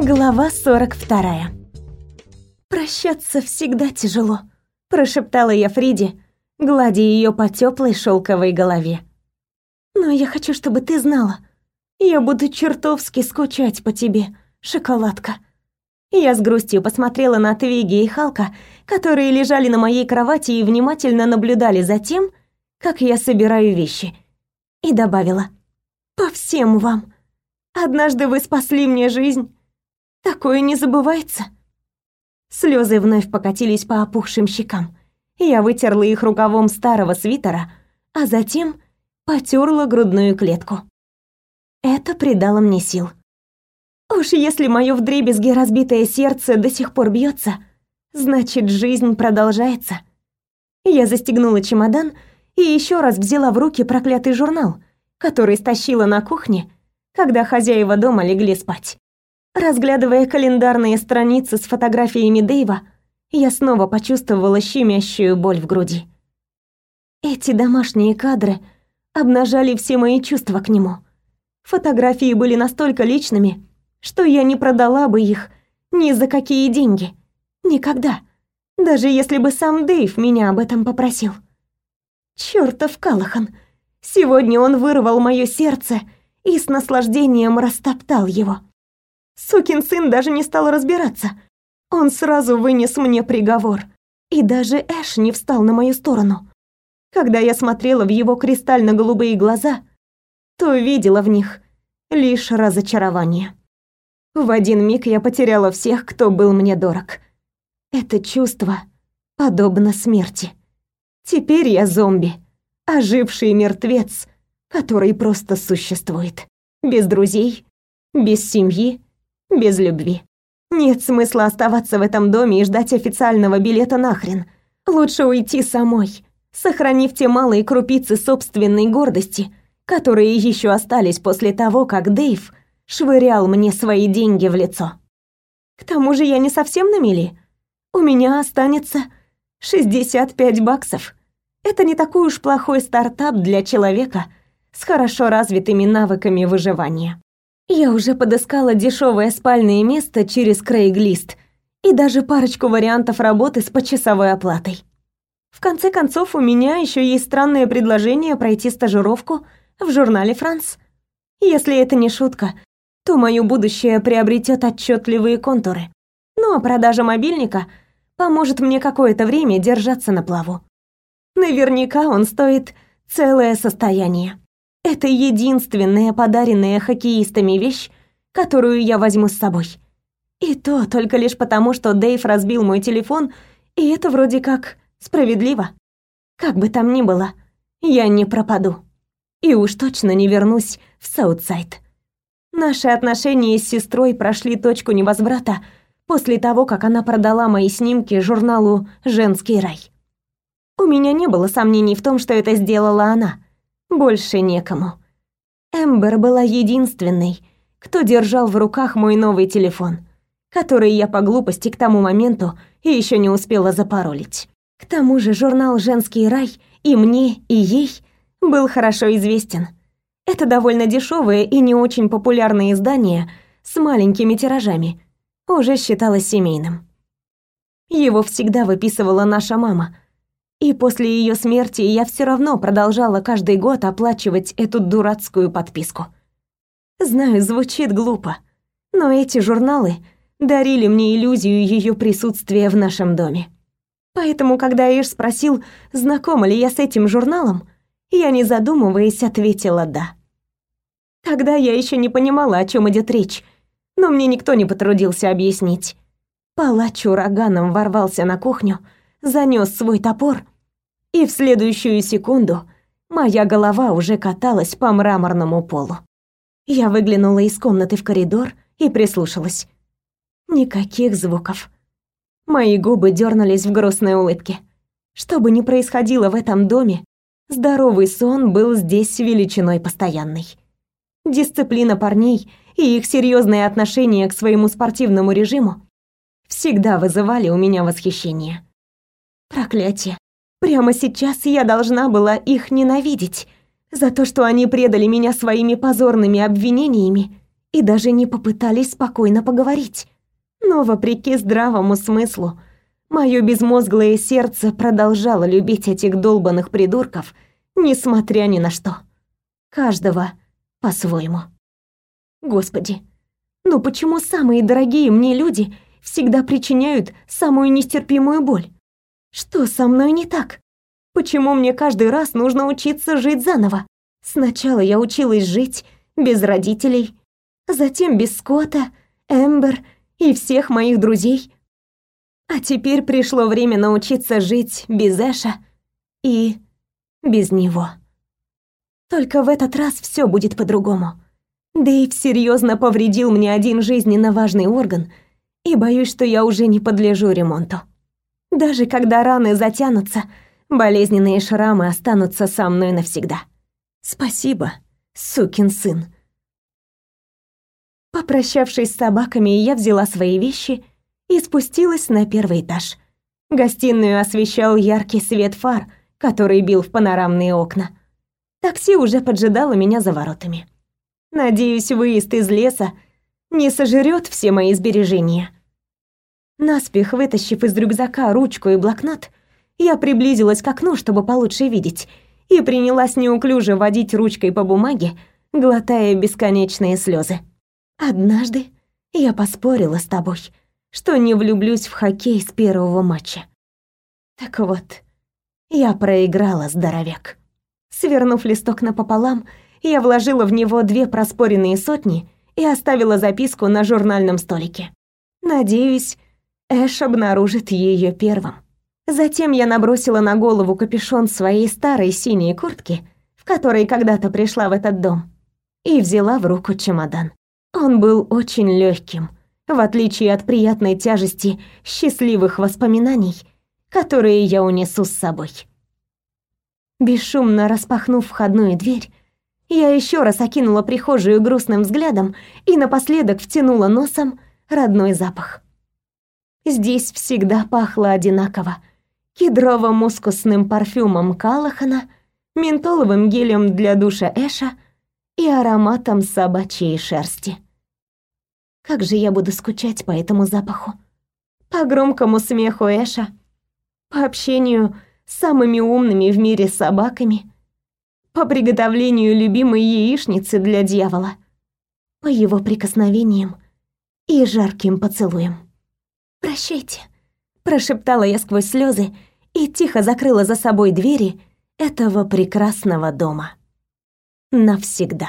Глава 42. Прощаться всегда тяжело, прошептала я Фриде, гладя ее по теплой шелковой голове. Но я хочу, чтобы ты знала, я буду чертовски скучать по тебе, шоколадка. Я с грустью посмотрела на Твиги и Халка, которые лежали на моей кровати и внимательно наблюдали за тем, как я собираю вещи, и добавила: "По всем вам. Однажды вы спасли мне жизнь, Такое не забывается. Слезы вновь покатились по опухшим щекам. Я вытерла их рукавом старого свитера, а затем потерла грудную клетку. Это придало мне сил. Уж если моё вдребезги разбитое сердце до сих пор бьется, значит, жизнь продолжается. Я застегнула чемодан и еще раз взяла в руки проклятый журнал, который стащила на кухне, когда хозяева дома легли спать. Разглядывая календарные страницы с фотографиями Дэйва, я снова почувствовала щемящую боль в груди. Эти домашние кадры обнажали все мои чувства к нему. Фотографии были настолько личными, что я не продала бы их ни за какие деньги. Никогда. Даже если бы сам Дэйв меня об этом попросил. Чёртов Калахан. Сегодня он вырвал моё сердце и с наслаждением растоптал его. Сукин сын даже не стал разбираться. Он сразу вынес мне приговор. И даже Эш не встал на мою сторону. Когда я смотрела в его кристально-голубые глаза, то видела в них лишь разочарование. В один миг я потеряла всех, кто был мне дорог. Это чувство подобно смерти. Теперь я зомби, оживший мертвец, который просто существует. Без друзей, без семьи, без любви. Нет смысла оставаться в этом доме и ждать официального билета нахрен. Лучше уйти самой, сохранив те малые крупицы собственной гордости, которые еще остались после того, как Дэйв швырял мне свои деньги в лицо. К тому же я не совсем на мели. У меня останется 65 баксов. Это не такой уж плохой стартап для человека с хорошо развитыми навыками выживания. Я уже подыскала дешевое спальное место через Крейглист и даже парочку вариантов работы с почасовой оплатой. В конце концов, у меня еще есть странное предложение пройти стажировку в журнале «Франс». Если это не шутка, то мое будущее приобретет отчетливые контуры. Ну а продажа мобильника поможет мне какое-то время держаться на плаву. Наверняка он стоит целое состояние. Это единственная подаренная хоккеистами вещь, которую я возьму с собой. И то только лишь потому, что Дэйв разбил мой телефон, и это вроде как справедливо. Как бы там ни было, я не пропаду. И уж точно не вернусь в Саутсайд. Наши отношения с сестрой прошли точку невозврата после того, как она продала мои снимки журналу «Женский рай». У меня не было сомнений в том, что это сделала она — больше некому. Эмбер была единственной, кто держал в руках мой новый телефон, который я по глупости к тому моменту еще не успела запаролить. К тому же журнал «Женский рай» и мне, и ей был хорошо известен. Это довольно дешевое и не очень популярное издание с маленькими тиражами, уже считалось семейным. Его всегда выписывала наша мама – и после ее смерти я все равно продолжала каждый год оплачивать эту дурацкую подписку. Знаю, звучит глупо, но эти журналы дарили мне иллюзию ее присутствия в нашем доме. Поэтому, когда Эш спросил, знакома ли я с этим журналом, я, не задумываясь, ответила «да». Тогда я еще не понимала, о чем идет речь, но мне никто не потрудился объяснить. Палач ураганом ворвался на кухню, занёс свой топор, и в следующую секунду моя голова уже каталась по мраморному полу. Я выглянула из комнаты в коридор и прислушалась. Никаких звуков. Мои губы дернулись в грустной улыбке. Что бы ни происходило в этом доме, здоровый сон был здесь величиной постоянной. Дисциплина парней и их серьезное отношение к своему спортивному режиму всегда вызывали у меня восхищение. Проклятие. Прямо сейчас я должна была их ненавидеть за то, что они предали меня своими позорными обвинениями и даже не попытались спокойно поговорить. Но вопреки здравому смыслу, мое безмозглое сердце продолжало любить этих долбанных придурков, несмотря ни на что. Каждого по-своему. Господи, ну почему самые дорогие мне люди всегда причиняют самую нестерпимую боль? Что со мной не так? Почему мне каждый раз нужно учиться жить заново? Сначала я училась жить без родителей, затем без Скотта, Эмбер и всех моих друзей. А теперь пришло время научиться жить без Эша и без него. Только в этот раз все будет по-другому. Дэйв серьезно повредил мне один жизненно важный орган, и боюсь, что я уже не подлежу ремонту. Даже когда раны затянутся, болезненные шрамы останутся со мной навсегда. Спасибо, сукин сын. Попрощавшись с собаками, я взяла свои вещи и спустилась на первый этаж. Гостиную освещал яркий свет фар, который бил в панорамные окна. Такси уже поджидало меня за воротами. Надеюсь, выезд из леса не сожрет все мои сбережения. Наспех вытащив из рюкзака ручку и блокнот, я приблизилась к окну, чтобы получше видеть, и принялась неуклюже водить ручкой по бумаге, глотая бесконечные слезы. Однажды я поспорила с тобой, что не влюблюсь в хоккей с первого матча. Так вот, я проиграла, здоровяк. Свернув листок напополам, я вложила в него две проспоренные сотни и оставила записку на журнальном столике. Надеюсь, Эш обнаружит ее первым. Затем я набросила на голову капюшон своей старой синей куртки, в которой когда-то пришла в этот дом, и взяла в руку чемодан. Он был очень легким, в отличие от приятной тяжести счастливых воспоминаний, которые я унесу с собой. Бесшумно распахнув входную дверь, я еще раз окинула прихожую грустным взглядом и напоследок втянула носом родной запах. Здесь всегда пахло одинаково. Кедрово-мускусным парфюмом Калахана, ментоловым гелем для душа Эша и ароматом собачьей шерсти. Как же я буду скучать по этому запаху. По громкому смеху Эша, по общению с самыми умными в мире собаками — по приготовлению любимой яичницы для дьявола, по его прикосновениям и жарким поцелуям. «Прощайте», — прошептала я сквозь слезы и тихо закрыла за собой двери этого прекрасного дома. Навсегда.